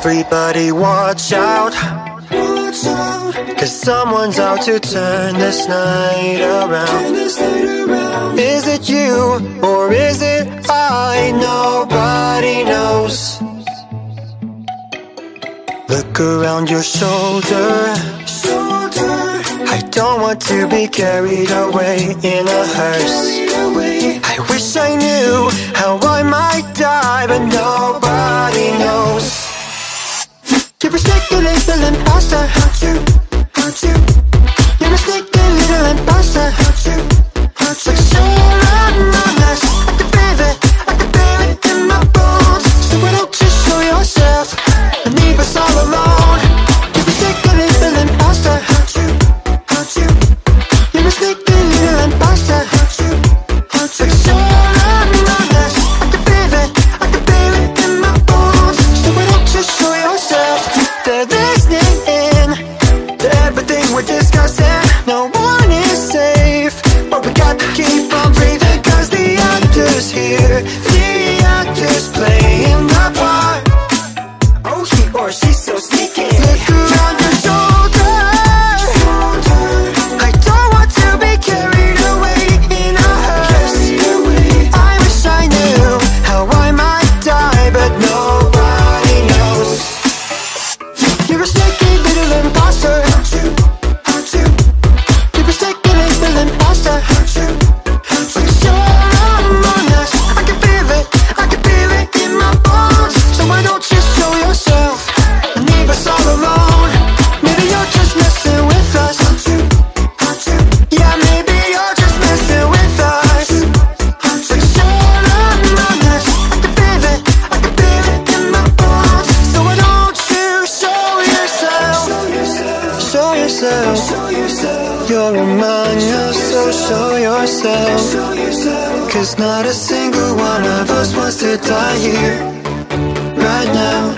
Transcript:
Everybody watch out. Cause someone's out to turn this night around. Is it you or is it I? Nobody knows. Look around your shoulder. I don't want to be carried away in a hearse. I wish Feeling, feeling faster is here. yourself. You're among us, so show yourself. Cause not a single one of us wants to die here, right now.